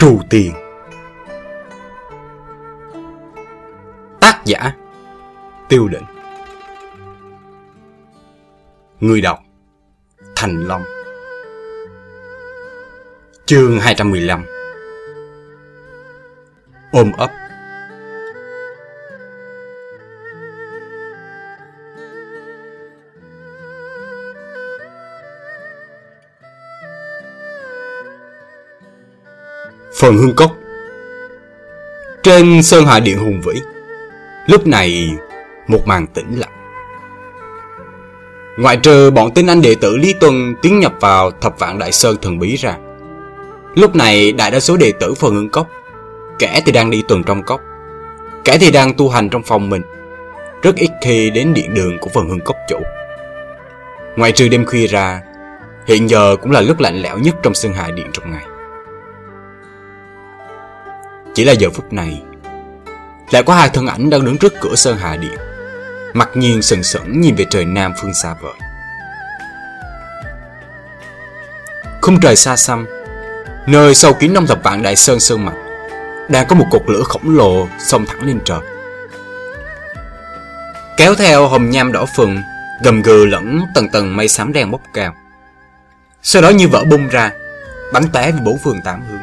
Trù Tiền. Tác giả Tiêu định. Người đọc Thành Long. Chương 215 Ôm ấp. Phần Hương Cốc. Trên Sơn Hà Điện Hùng Vĩ, Lúc này một màn tĩnh lặng. Ngoại trừ bọn tinh anh đệ tử Lý Tuân tiến nhập vào thập vạn Đại Sơn thần bí ra, Lúc này đại đa số đệ tử Phần Hương Cốc, Kẻ thì đang đi tuần trong cốc, Kẻ thì đang tu hành trong phòng mình, Rất ít khi đến điện đường của Phần Hương Cốc chủ. Ngoại trừ đêm khuya ra, Hiện giờ cũng là lúc lạnh lẽo nhất trong Sơn hạ Điện trong ngày chỉ là giờ phút này, Lại có hai thân ảnh đang đứng trước cửa Sơn Hà Điện Mặt nhiên sừng sững nhìn về trời nam phương xa vời. Không trời xa xăm, Nơi sâu kín năm thập vạn đại sơn sơn mạch, Đang có một cột lửa khổng lồ xông thẳng lên trời. Kéo theo hồng nham đỏ phừng, Gầm gừ lẫn tầng tầng mây xám đen bốc cao. Sau đó như vỡ bung ra, Bắn té về bốn phương tám hướng.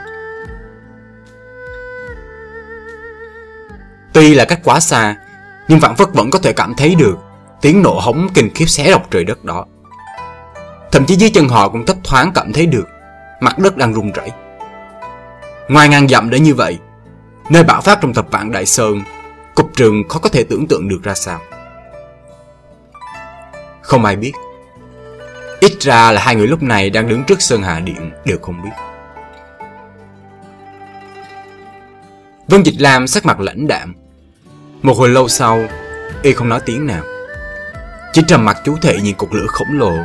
Tuy là cách quá xa, nhưng Vạn Phất vẫn có thể cảm thấy được tiếng nổ hống kinh khiếp xé độc trời đất đó. Thậm chí dưới chân họ cũng thấp thoáng cảm thấy được mặt đất đang rung rẩy. Ngoài ngàn dặm để như vậy, nơi bạo phát trong thập vạn đại sơn, cục trường khó có thể tưởng tượng được ra sao. Không ai biết. Ít ra là hai người lúc này đang đứng trước Sơn Hà Điện đều không biết. Vân Dịch Lam sắc mặt lãnh đạm một hồi lâu sau, y không nói tiếng nào. Chỉ trầm mặt chú thị nhìn cục lửa khổng lồ,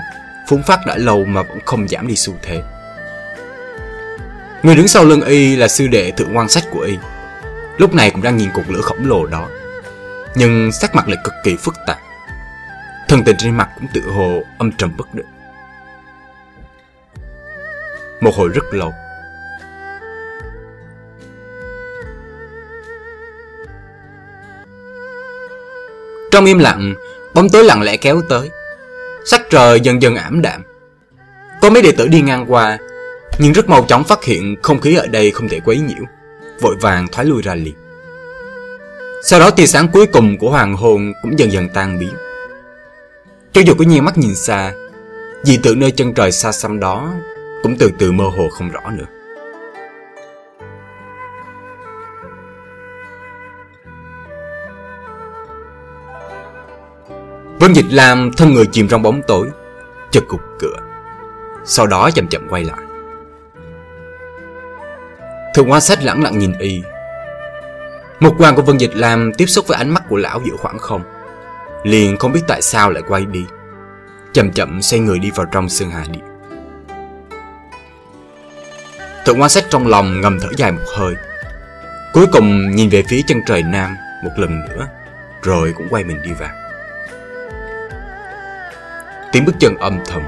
phun phát đã lâu mà vẫn không giảm đi xu thế. Người đứng sau lưng y là sư đệ thượng quan sách của y. Lúc này cũng đang nhìn cục lửa khổng lồ đó. Nhưng sắc mặt lại cực kỳ phức tạp. Thần tình trên mặt cũng tự hồ âm trầm bất định. Một hồi rất lâu, Trong im lặng, bóng tối lặng lẽ kéo tới. Sắc trời dần dần ảm đạm. Có mấy đệ tử đi ngang qua, nhưng rất mau chóng phát hiện không khí ở đây không thể quấy nhiễu, vội vàng thoái lui ra liền. Sau đó tia sáng cuối cùng của hoàng hôn cũng dần dần tan biến. Cho dù có nhiên mắt nhìn xa, dị tượng nơi chân trời xa xăm đó cũng từ từ mơ hồ không rõ nữa. Vân Dịch Lam thân người chìm trong bóng tối Chật cục cửa. Sau đó chậm chậm quay lại. Thượng quan sách lặng lặng nhìn y. Một quan của Vân Dịch Lam tiếp xúc với ánh mắt của lão giữa khoảng không. Liền không biết tại sao lại quay đi. Chậm chậm xoay người đi vào trong sương hà điện. Thượng quan sách trong lòng ngầm thở dài một hơi. Cuối cùng nhìn về phía chân trời nam một lần nữa, Rồi cũng quay mình đi vào. Tiếng bước chân âm thầm,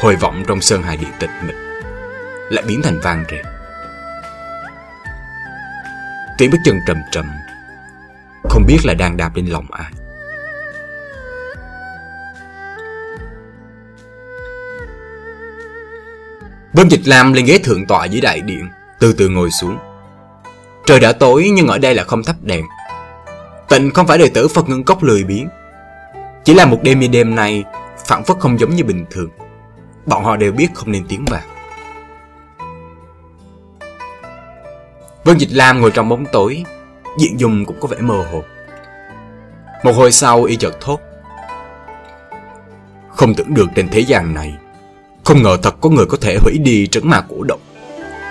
Hồi vọng trong sơn hải điện tịch mịch Lại biến thành vang rền. Tiếng bước chân trầm trầm, Không biết là đang đạp lên lòng ai. Vân Dịch Lam lên ghế thượng tọa dưới đại điện, Từ từ ngồi xuống. Trời đã tối nhưng ở đây là không thắp đèn. Tịnh không phải đệ tử Phật Ngân Cốc lười biếng. Chỉ là một đêm như đêm nay phản phất không giống như bình thường. Bọn họ đều biết không nên tiến vào. Vân Dịch Lam ngồi trong bóng tối, diện dung cũng có vẻ mơ hồ. Một hồi sau y chợt thốt. Không tưởng được trên thế gian này, không ngờ thật có người có thể hủy đi trấn ma cổ động,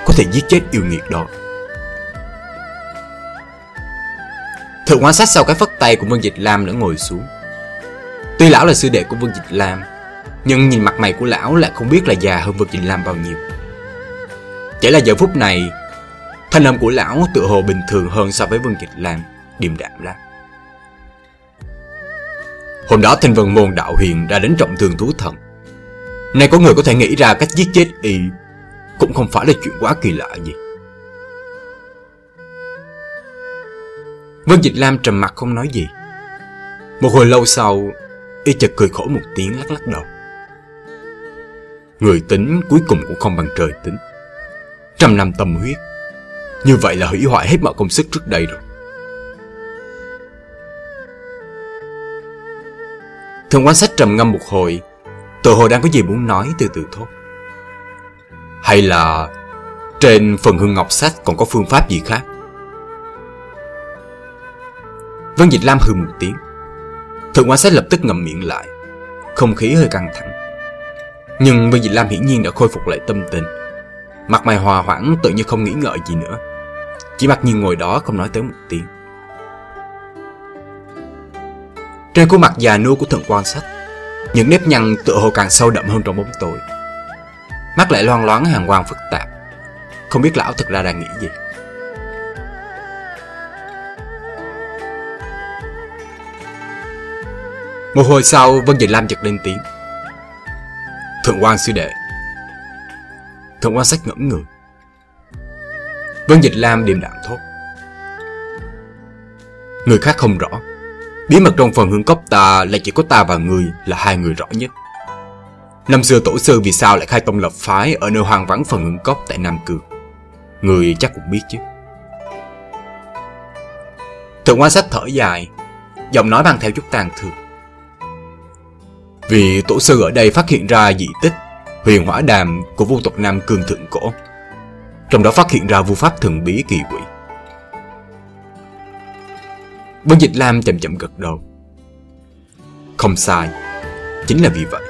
có thể giết chết yêu nghiệt đó. Thượng quan sát sau cái phất tay của Vân Dịch Lam đã ngồi xuống. Tuy lão là sư đệ của Vương Dịch Lam, nhưng nhìn mặt mày của lão lại không biết là già hơn Vương Dịch Lam bao nhiêu. Chỉ là giờ phút này, thanh âm của lão tự hồ bình thường hơn so với Vương Dịch Lam, điềm đạm lắm. Hôm đó thanh vân môn đạo hiền đã đến trọng thường thú thần. Nay có người có thể nghĩ ra cách giết chết y cũng không phải là chuyện quá kỳ lạ gì. Vương Dịch Lam trầm mặt không nói gì. Một hồi lâu sau, y chợt cười khổ một tiếng lắc lắc đầu. Người tính cuối cùng cũng không bằng trời tính. Trăm năm tâm huyết, như vậy là hủy hoại hết mọi công sức trước đây rồi. Thường quan sát trầm ngâm một hồi, tự hồ đang có gì muốn nói từ từ thốt. Hay là trên phần hương ngọc sách còn có phương pháp gì khác? Vân Dịch Lam hừ một tiếng. Thượng quan sát lập tức ngậm miệng lại. Không khí hơi căng thẳng. Nhưng Vân Dịch Lam hiển nhiên đã khôi phục lại tâm tình. Mặt mày hòa hoãn tự như không nghĩ ngợi gì nữa. Chỉ mặc nhiên ngồi đó không nói tới một tiếng. Trên khuôn mặt già nua của thượng quan sách, những nếp nhăn tựa hồ càng sâu đậm hơn trong bóng tối. Mắt lại loan loáng hàng quang phức tạp. Không biết lão thực ra đang nghĩ gì. Một hồi sau, Vân Dịch Lam chợt lên tiếng. Thượng quan sư đệ. Thượng quan sách ngẫm người. Vân Dịch Lam điềm đạm thốt. Người khác không rõ. Bí mật trong phần hương cốc ta là chỉ có ta và người là hai người rõ nhất. Năm xưa tổ sư vì sao lại khai tông lập phái ở nơi hoang vắng phần hương cốc tại Nam Cường Người chắc cũng biết chứ. Thượng quan sách thở dài, giọng nói mang theo chút tàn thương. Vì tổ sư ở đây phát hiện ra dị tích huyền hỏa đàm của vua tộc Nam Cương Thượng Cổ. Trong đó phát hiện ra vu pháp thần bí kỳ quỷ. Vân Dịch Lam chậm chậm gật đầu. Không sai, chính là vì vậy.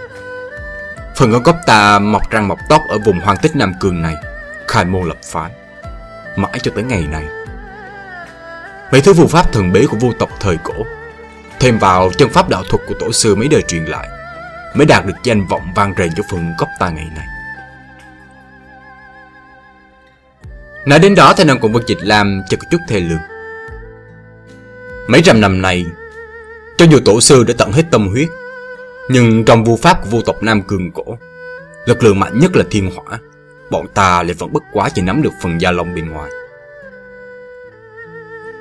Phần ở gốc ta mọc răng mọc tóc ở vùng hoang tích Nam Cương này, khai môn lập phái. Mãi cho tới ngày này. Mấy thứ vu pháp thần bí của vua tộc thời cổ, thêm vào chân pháp đạo thuật của tổ sư mấy đời truyền lại, mới đạt được danh vọng vang rền cho phần gốc ta ngày nay. Nói đến đó thanh âm của Vân Dịch làm cho có chút thê lương. Mấy trăm năm nay, cho dù tổ sư đã tận hết tâm huyết, nhưng trong vu pháp của vua tộc Nam Cường Cổ, lực lượng mạnh nhất là thiên hỏa, bọn ta lại vẫn bất quá chỉ nắm được phần da lông bên ngoài.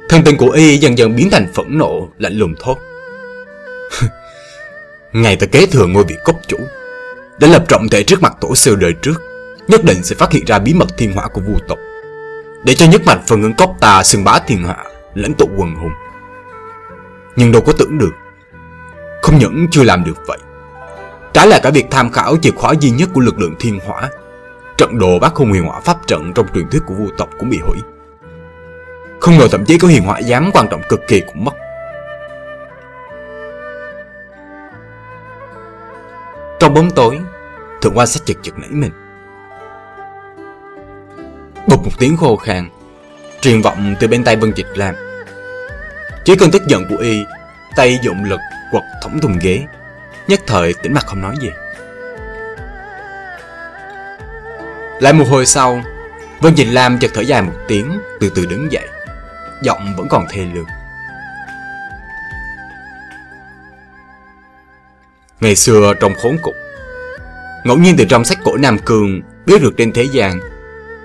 Thân tình của y dần dần biến thành phẫn nộ, lạnh lùng thốt. Ngày ta kế thừa ngôi vị cốc chủ, đã lập trọng thể trước mặt tổ sư đời trước, nhất định sẽ phát hiện ra bí mật thiên hỏa của vu tộc, để cho nhất mạch phần ứng cốc ta xưng bá thiên hạ, lãnh tụ quần hùng nhưng đâu có tưởng được. Không những chưa làm được vậy, trái lại cả việc tham khảo chìa khóa duy nhất của lực lượng thiên hỏa, trận đồ bác hung huyền hỏa pháp trận trong truyền thuyết của vu tộc cũng bị hủy. Không ngờ thậm chí có huyền hỏa giám quan trọng cực kỳ cũng mất. Trong bóng tối, thượng quan sách chật chật nảy mình. Bụt một tiếng khô khan truyền vọng từ bên tay Vân Dịch Lam. Chỉ cơn tức giận của y, tay dụng lực quật thủng thùng ghế, nhất thời tĩnh mặt không nói gì. Lại một hồi sau, Vân Dịch Lam chợt thở dài một tiếng, từ từ đứng dậy, giọng vẫn còn thê lương. Ngày xưa trong khốn cục, ngẫu nhiên từ trong sách cổ Nam Cương biết được trên thế gian,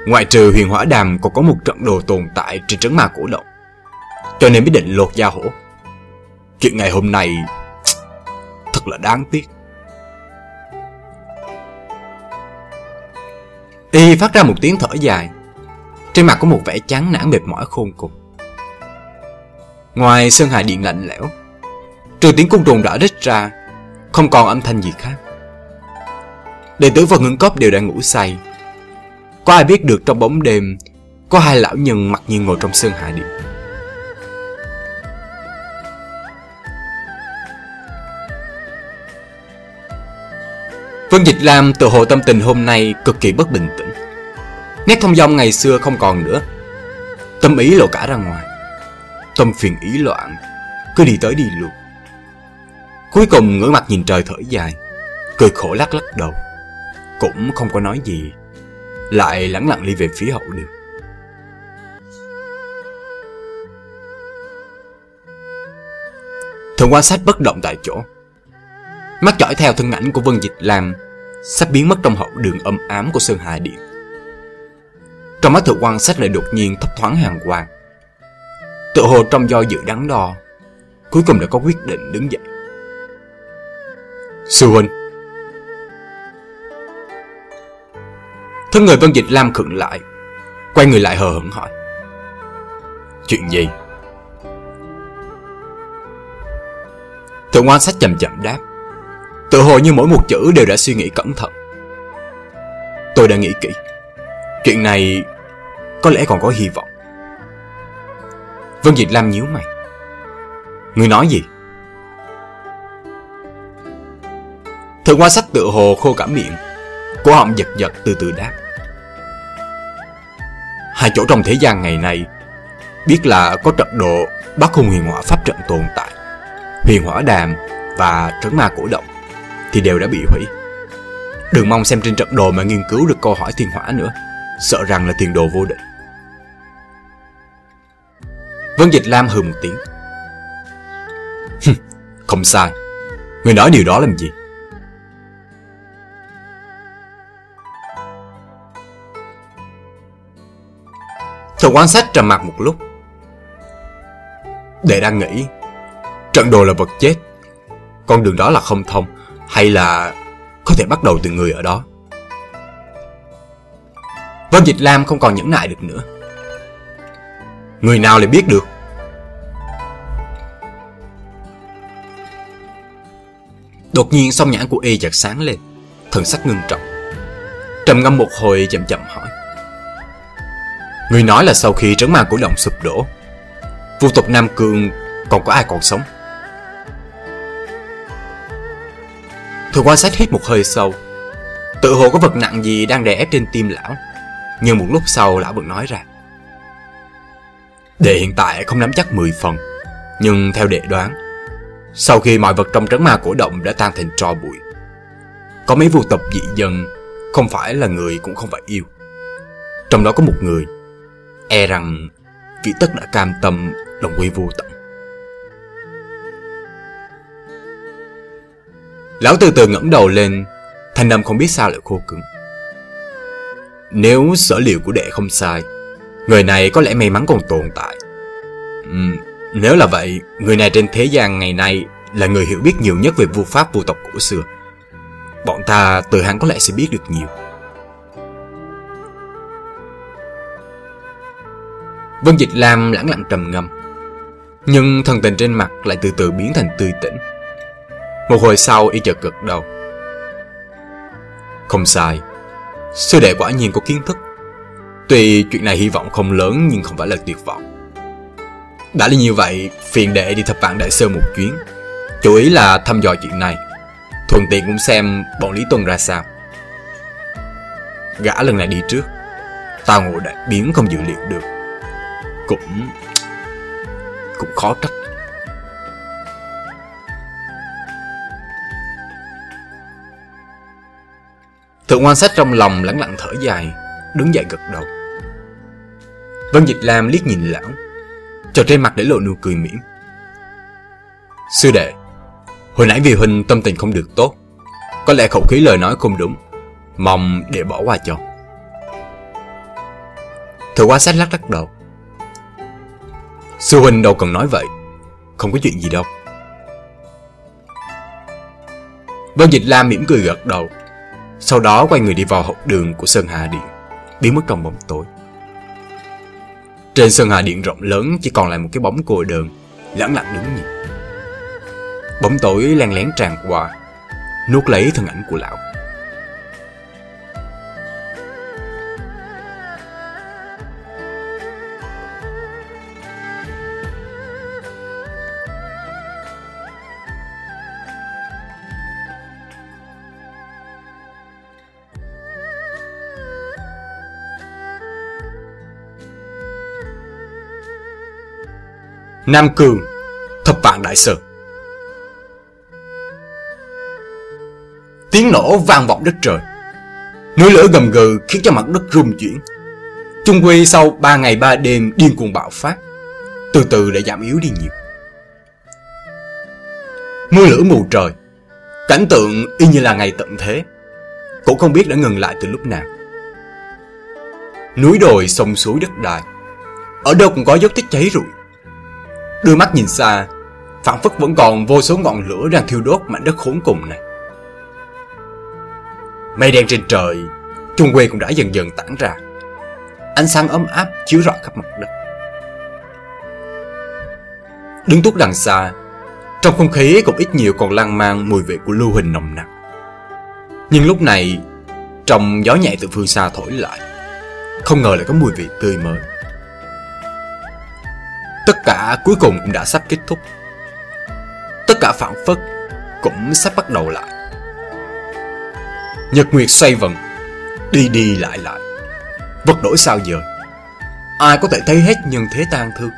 ngoại trừ huyền hỏa đàm còn có một trận đồ tồn tại trên trấn ma cổ động cho nên mới định lột da hổ. Chuyện ngày hôm nay thật là đáng tiếc. Y phát ra một tiếng thở dài. Trên mặt có một vẻ chán nản mệt mỏi khôn cùng. Ngoài sơn hà điện lạnh lẽo, trừ tiếng cung trùng đã rít ra, không còn âm thanh gì khác. Đệ tử và ngưỡng cốc đều đang ngủ say. Có ai biết được trong bóng đêm, có hai lão nhân mặc nhiên ngồi trong sơn hạ điện. Vân Dịch Lam tự hồ tâm tình hôm nay cực kỳ bất bình tĩnh. Nét thông dong ngày xưa không còn nữa. Tâm ý lộ cả ra ngoài. Tâm phiền ý loạn, cứ đi tới đi luôn. Cuối cùng ngửa mặt nhìn trời thở dài, cười khổ lắc lắc đầu. Cũng không có nói gì, lại lẳng lặng đi về phía hậu đường. thường quan sát bất động tại chỗ Mắt dõi theo thân ảnh của Vân Dịch Lam Sắp biến mất trong hậu đường âm ám của Sơn Hà Điện Trong mắt thượng quan sát lại đột nhiên thấp thoáng hàng quang Tự hồ trong do dự đắn đo Cuối cùng đã có quyết định đứng dậy Sư huynh. Thân người Vân Dịch Lam khựng lại, Quay người lại hờ hững hỏi. Chuyện gì? Thượng quan sách chậm chậm đáp. Tự hồ như mỗi một chữ đều đã suy nghĩ cẩn thận. Tôi đã nghĩ kỹ. Chuyện này Có lẽ còn có hy vọng. Vân Dịch Lam nhíu mày. Người nói gì? Thần hoa sách tự hồ khô cả miệng, Cổ họng giật giật từ từ đáp. Hai chỗ trong thế gian ngày nay, Biết là có trận độ Bác hùng huyền hỏa pháp trận tồn tại, Huyền hỏa đàm và trấn ma cổ động Thì đều đã bị hủy. Đừng mong xem trên trận đồ mà nghiên cứu được câu hỏi thiên hỏa nữa, Sợ rằng là tiền đồ vô định Vân Dịch Lam hừ một tiếng. Không sai. Người nói điều đó làm gì? Thờ quan sát trầm mặt một lúc. Đệ đang nghĩ, Trận đồ là vật chết. Con đường đó là không thông, Hay là có thể bắt đầu từ người ở đó. Vân Dịch Lam không còn nhẫn nại được nữa. Người nào lại biết được? Đột nhiên song nhãn của y chợt sáng lên, Thần sắc ngưng trọng. Trầm ngâm một hồi chậm chậm hỏi. Người nói là sau khi trấn ma cổ động sụp đổ, Vu tộc Nam Cương còn có ai còn sống? Thừa quan sát hít một hơi sâu, Tự hồ có vật nặng gì đang đè ép trên tim lão. Nhưng một lúc sau lão vẫn nói ra. Đệ hiện tại không nắm chắc 10 phần, Nhưng theo đệ đoán, Sau khi mọi vật trong trấn ma cổ động đã tan thành tro bụi, Có mấy vu tộc dị dân Không phải là người cũng không phải yêu. Trong đó có một người E rằng vị tất đã cam tâm đồng quy vô tận. Lão từ từ ngẩng đầu lên Thanh âm không biết sao lại khô cứng. Nếu sở liệu của đệ không sai Người này có lẽ may mắn còn tồn tại. Ừ, Nếu là vậy Người này trên thế gian ngày nay Là người hiểu biết nhiều nhất về vua pháp vô tộc cổ xưa. Bọn ta từ hắn có lẽ sẽ biết được nhiều. Vân Dịch Lam lãng lặng trầm ngâm. Nhưng thần tình trên mặt lại từ từ biến thành tươi tỉnh. Một hồi sau y chợt gật đầu. Không sai. Sư đệ quả nhiên có kiến thức. Tuy chuyện này hy vọng không lớn nhưng không phải là tuyệt vọng. Đã là như vậy, phiền đệ đi thập vạn đại sơ một chuyến. Chủ ý là thăm dò chuyện này. Thuận tiện cũng xem bọn Lý Tuân ra sao. Gã lần này đi trước. Tao ngộ đại biến không dự liệu được cũng cũng khó trách. Thượng quan sát trong lòng lẳng lặng thở dài, đứng dậy gật đầu. Vân dịch lam liếc nhìn lão, trò trên mặt để lộ nụ cười mỉm. Sư đệ, hồi nãy vì huynh tâm tình không được tốt, có lẽ khẩu khí lời nói không đúng, mong để bỏ qua cho. Thượng quan sát lắc lắc đầu. Sư huynh đâu cần nói vậy. Không có chuyện gì đâu. Vân Dịch Lam mỉm cười gật đầu. Sau đó quay người đi vào hậu đường của Sơn Hà Điện, Biến mất trong bóng tối. Trên Sơn Hà Điện rộng lớn, Chỉ còn lại một cái bóng cô đơn Lãng lặng đứng nhìn. Bóng tối len lén tràn qua, Nuốt lấy thân ảnh của lão. Nam Cường, Thập vạn đại sơn. Tiếng nổ vang vọng đất trời. Núi lửa gầm gừ khiến cho mặt đất rung chuyển. Trung Quy sau 3 ngày 3 đêm điên cuồng bạo phát, Từ từ đã giảm yếu đi nhiều. Mưa lửa mù trời, Cảnh tượng y như là ngày tận thế, Cũng không biết đã ngừng lại từ lúc nào. Núi đồi sông suối đất đai Ở đâu cũng có dấu tích cháy rụi. Đưa mắt nhìn xa phản phất vẫn còn vô số ngọn lửa đang thiêu đốt mảnh đất khốn cùng này. Mây đen trên trời Trung quê cũng đã dần dần tản ra. Ánh sáng ấm áp chiếu rọi khắp mặt đất. Đứng tuốt đằng xa, Trong không khí cũng ít nhiều còn lan mang mùi vị của lưu huỳnh nồng nặc. Nhưng lúc này, Trong gió nhẹ từ phương xa thổi lại, Không ngờ lại có mùi vị tươi mới. Tất cả cuối cùng cũng đã sắp kết thúc. Tất cả phản phất cũng sắp bắt đầu lại. Nhật Nguyệt xoay vần, Đi đi lại lại. Vật đổi sao giờ? Ai có thể thấy hết nhân thế tan thương?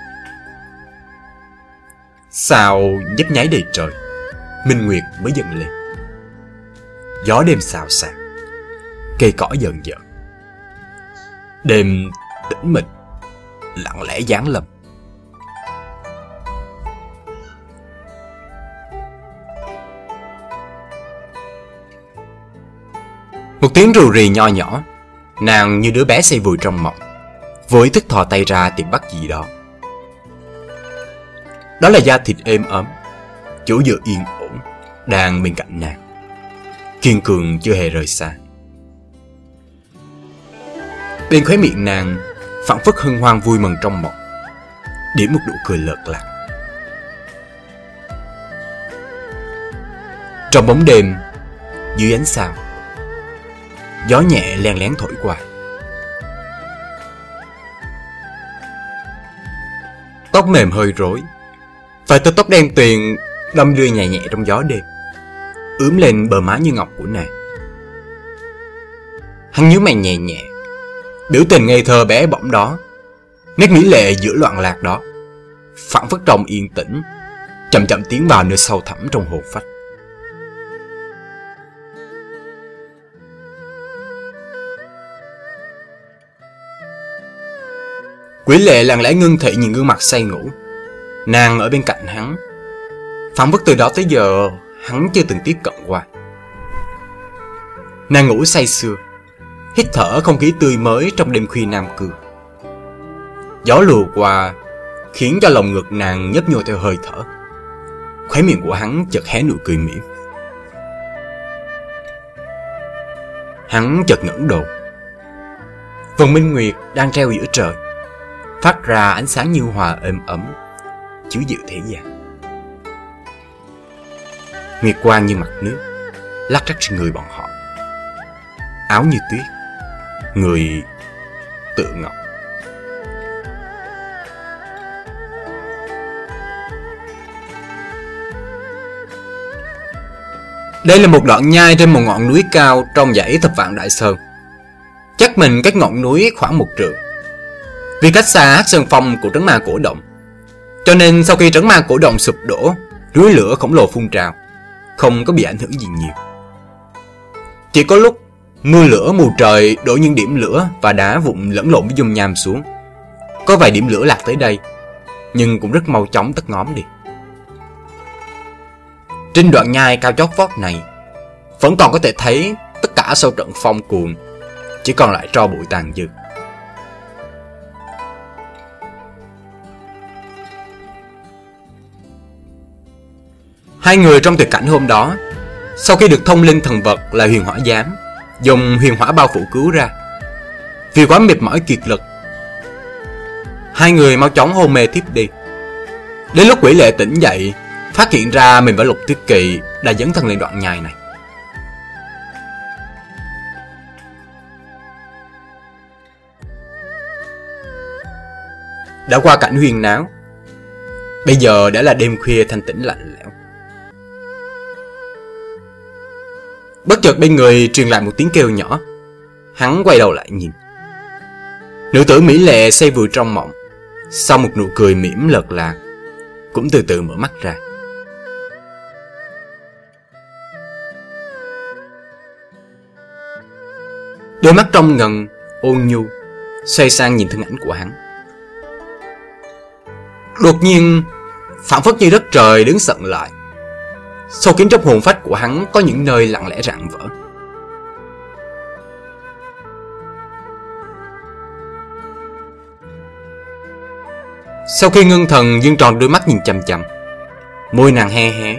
Sao nhấp nháy đầy trời, Minh Nguyệt mới dần lên. Gió đêm xào xạc, Cây cỏ dần dần Đêm tĩnh mịch, Lặng lẽ giáng lầm Một tiếng rù rì nho nhỏ, Nàng như đứa bé say vùi trong mộng Với thức thò tay ra tìm bắt gì đó. Đó là da thịt êm ấm, Chỗ dựa yên ổn, Đang bên cạnh nàng. Kiên cường chưa hề rời xa. Bên khóe miệng nàng phản phất hân hoan vui mừng trong mộng, Điểm một nụ cười lợt lạc Trong bóng đêm, Dưới ánh sao Gió nhẹ len lén thổi qua. Tóc mềm hơi rối. Vài tơ tóc đen tuyền, đâm đưa nhẹ nhẹ trong gió đêm. Ướm lên bờ má như ngọc của nàng. Hắn nhíu mày nhẹ nhẹ. Biểu tình ngây thơ bé bỏng đó. Nét mỹ lệ giữa loạn lạc đó. Phản phất trong yên tĩnh, Chậm chậm tiến vào nơi sâu thẳm trong hồ phách. Quỷ lệ lặng lẽ ngưng thị nhìn gương mặt say ngủ. Nàng ở bên cạnh hắn. Phản phất từ đó tới giờ, Hắn chưa từng tiếp cận qua. Nàng ngủ say sưa, Hít thở không khí tươi mới trong đêm khuya nam cương Gió lùa qua, Khiến cho lòng ngực nàng nhấp nhô theo hơi thở. Khóe miệng của hắn chợt hé nụ cười mỉm. Hắn chợt ngẩng đầu. Vầng minh nguyệt đang treo giữa trời phát ra ánh sáng như hòa êm ấm, chiếu dịu thế gian. Nguyệt quang như mặt nước, lắc rắc trên người bọn họ. Áo như tuyết, người tự ngọc. Đây là một đoạn nhai trên một ngọn núi cao trong dãy thập vạn Đại Sơn. Chắc mình cách ngọn núi khoảng một trượng. Vì cách xa hát sơn phong của trấn ma cổ động. Cho nên sau khi trấn ma cổ động sụp đổ Núi lửa khổng lồ phun trào, Không có bị ảnh hưởng gì nhiều. Chỉ có lúc Mưa lửa mù trời đổ những điểm lửa Và đá vụn lẫn lộn với dung nham xuống. Có vài điểm lửa lạc tới đây, Nhưng cũng rất mau chóng tắt ngóm đi. Trên đoạn nhai cao chót vót này, Vẫn còn có thể thấy Tất cả sau trận phong cuồng, Chỉ còn lại tro bụi tàn dư. Hai người trong tuyệt cảnh hôm đó, Sau khi được thông linh thần vật là huyền hỏa giám, Dùng huyền hỏa bao phủ cứu ra. Vì quá mệt mỏi kiệt lực, Hai người mau chóng hôn mê tiếp đi. Đến lúc quỷ lệ tỉnh dậy, Phát hiện ra mình và lục tuyết kỳ Đã dẫn thân lên đoạn nhai này. Đã qua cảnh huyền náo, Bây giờ đã là đêm khuya thanh tĩnh lạnh lẽo. Bất chợt bên người truyền lại một tiếng kêu nhỏ. Hắn quay đầu lại nhìn. Nữ tử Mỹ Lệ say vừa trong mộng. Sau một nụ cười mỉm lợt lạc Cũng từ từ mở mắt ra. Đôi mắt trong ngần, Ôn nhu, Xoay sang nhìn thân ảnh của hắn. Đột nhiên phản phất như đất trời đứng sận lại. Sâu khiến trong hồn phách của hắn, có những nơi lặng lẽ rạn vỡ. Sau khi ngưng thần, dương tròn đôi mắt nhìn chầm chầm. Môi nàng he hé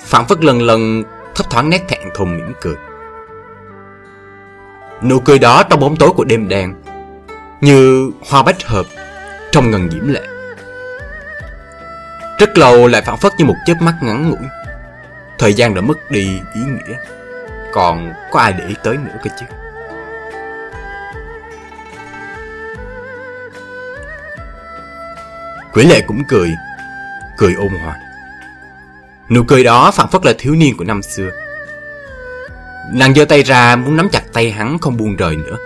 Phản phất lần lần thấp thoáng nét thẹn thùng mỉm cười Nụ cười đó trong bóng tối của đêm đen, Như hoa bách hợp Trong ngần diễm lệ Rất lâu lại phản phất như một chớp mắt ngắn ngủi Thời gian đã mất đi ý nghĩa. Còn có ai để ý tới nữa cơ chứ? Quỷ lệ cũng cười Cười ôn hòa. Nụ cười đó phản phất là thiếu niên của năm xưa. Nàng giơ tay ra muốn nắm chặt tay hắn không buông rời nữa.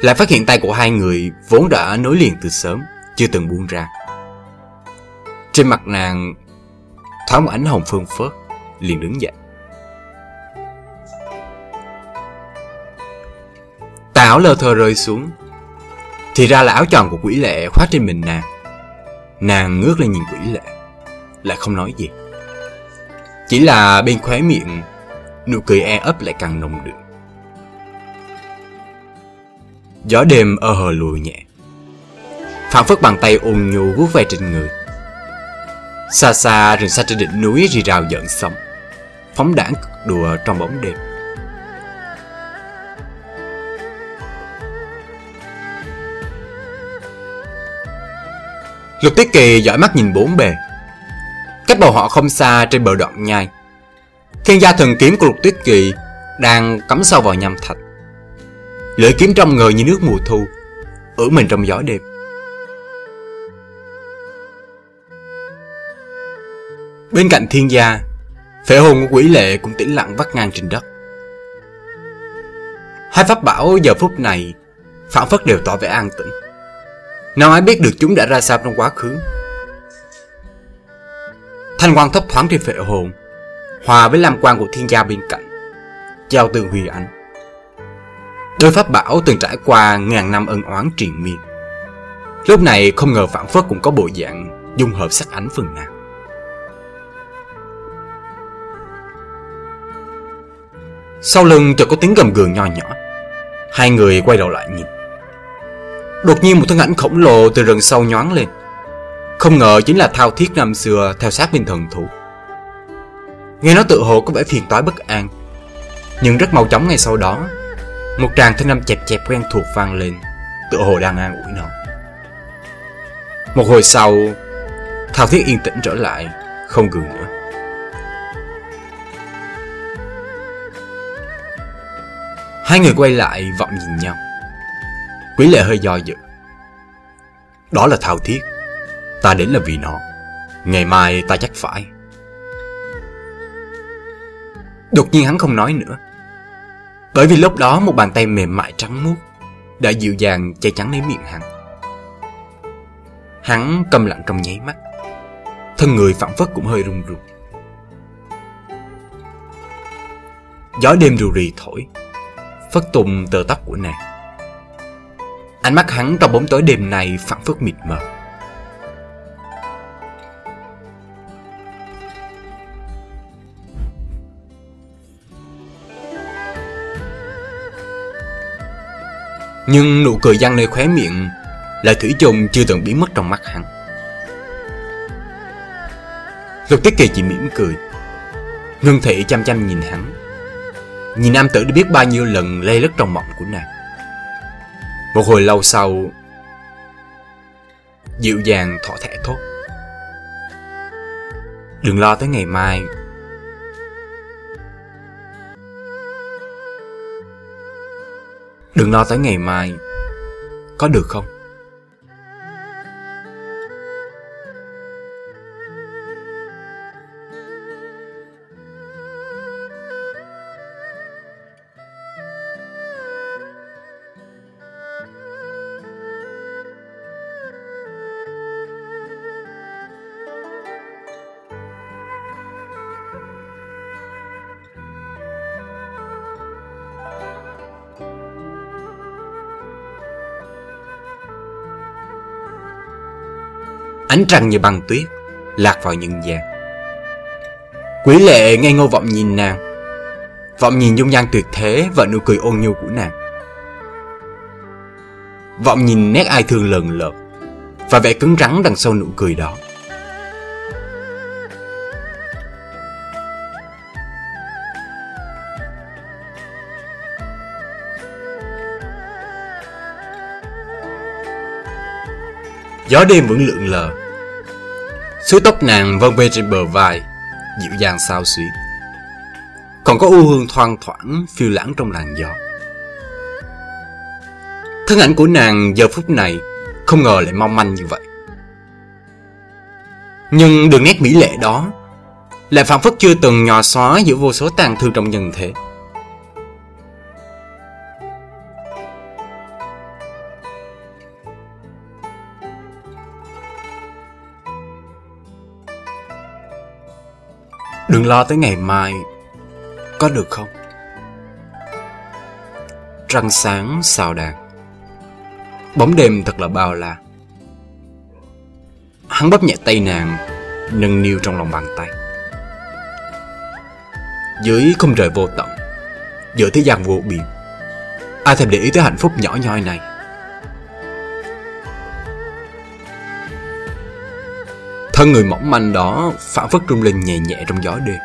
Lại phát hiện tay của hai người vốn đã nối liền từ sớm, Chưa từng buông ra. Trên mặt nàng thoáng một ánh hồng phương phớt. Liền đứng dậy. Tà áo lơ thơ rơi xuống. Thì ra là áo tròn của quỷ lệ khoác trên mình nàng. Nàng ngước lên nhìn quỷ lệ, Lại không nói gì. Chỉ là bên khóe miệng, Nụ cười e ấp lại càng nồng đượm. Gió đêm ơ hờ lùi nhẹ phản phất bàn tay ôn nhu vuốt ve trên người. Xa xa, rừng xa trên đỉnh núi rì rào giận sóng. Phóng đảng cực đùa trong bóng đêm. Lục Tiết Kỳ dõi mắt nhìn bốn bề. Cách bầu họ không xa trên bờ đoạn nhai. Thiên gia thần kiếm của Lục Tuyết Kỳ Đang cắm sâu vào nhằm thạch. Lưỡi kiếm trong người như nước mùa thu Ử mình trong gió đêm. Bên cạnh thiên gia Phệ hồn của quỷ lệ cũng tĩnh lặng vắt ngang trên đất. Hai pháp bảo giờ phút này, Phản phất đều tỏ vẻ an tĩnh. Nào ai biết được chúng đã ra sao trong quá khứ? Thanh quang thấp thoáng trên phệ hồn, Hòa với lam quang của thiên gia bên cạnh, Giao tương huy ảnh. Đôi pháp bảo từng trải qua ngàn năm ân oán triền miên. Lúc này không ngờ phản phất cũng có bộ dạng Dung hợp sắc ánh phần nào Sau lưng chợt có tiếng gầm gừ nho nhỏ. Hai người quay đầu lại nhìn. Đột nhiên một thân ảnh khổng lồ từ rừng sâu nhoáng lên. Không ngờ chính là thao thiết năm xưa, theo sát bên thần thủ Nghe nó tự hồ có vẻ phiền toái bất an. Nhưng rất mau chóng ngay sau đó, Một tràng thanh âm chẹp chẹp quen thuộc vang lên. Tự hồ đang an ủi nó. Một hồi sau, Thao thiết yên tĩnh trở lại, Không gừng Hai người quay lại vọng nhìn nhau. Quý lệ hơi do dự. Đó là thao thiết. Ta đến là vì nó. Ngày mai ta chắc phải. Đột nhiên hắn không nói nữa. Bởi vì lúc đó một bàn tay mềm mại trắng muốt Đã dịu dàng che chắn lấy miệng hắn. Hắn câm lặng trong nháy mắt. Thân người phản phất cũng hơi run run Gió đêm rù rì thổi. Phất tung tờ tóc của nàng. Ánh mắt hắn trong bóng tối đêm này phản phất mịt mờ. Nhưng nụ cười giăng nơi khóe miệng Là thủy chung chưa từng biến mất trong mắt hắn. Lục Tiết Kỳ chỉ mỉm cười Ngân thị chăm chăm nhìn hắn. Nhìn nam tử đã biết bao nhiêu lần lây lất trong mộng của nàng. Một hồi lâu sau, Dịu dàng thỏ thẻ thốt. Đừng lo tới ngày mai. Đừng lo tới ngày mai. Có được không? Trăng như băng tuyết, Lạc vào nhân gian. Quý lệ ngây ngô vọng nhìn nàng. Vọng nhìn dung nhan tuyệt thế Và nụ cười ôn nhu của nàng. Vọng nhìn nét ai thương lần lợt và vẻ cứng rắn đằng sau nụ cười đó. Gió đêm vẫn lượn lờ sứ tóc nàng vân vê trên bờ vai, Dịu dàng sao xuyến. Còn có u hương thoang thoảng Phiêu lãng trong làn gió. Thân ảnh của nàng giờ phút này Không ngờ lại mong manh như vậy. Nhưng đường nét mỹ lệ đó Lại phản phất chưa từng nhòa xóa Giữa vô số tàn thương trong nhân thế. Đừng lo tới ngày mai. Có được không? Trăng sáng xào đàn Bóng đêm thật là bao la. Hắn bóp nhẹ tay nàng, Nâng niu trong lòng bàn tay. Dưới không trời vô tận, Giữa thế gian vô biên, Ai thèm để ý tới hạnh phúc nhỏ nhoi này? Thân người mỏng manh đó phản phất rung lên nhẹ nhẹ trong gió đêm.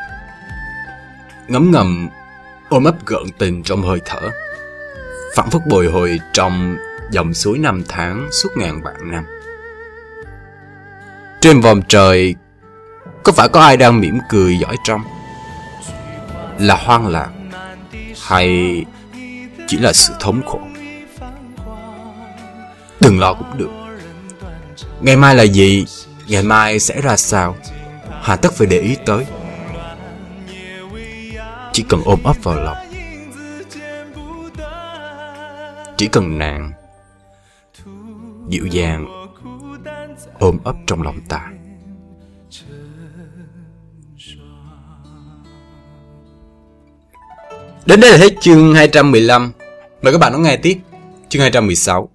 Ngấm ngầm, ôm ấp gợn tình trong hơi thở, Phản phất bồi hồi trong dòng suối năm tháng suốt ngàn vạn năm. Trên vòng trời, Có phải có ai đang mỉm cười giỏi trong? Là hoang lạc, Hay chỉ là sự thống khổ? Đừng lo cũng được. Ngày mai là gì? Ngày mai sẽ ra sao? Hà tất phải để ý tới. Chỉ cần ôm ấp vào lòng. Chỉ cần nàng Dịu dàng Ôm ấp trong lòng ta. Đến đây là hết chương 215 Mời các bạn đón nghe tiếp chương 216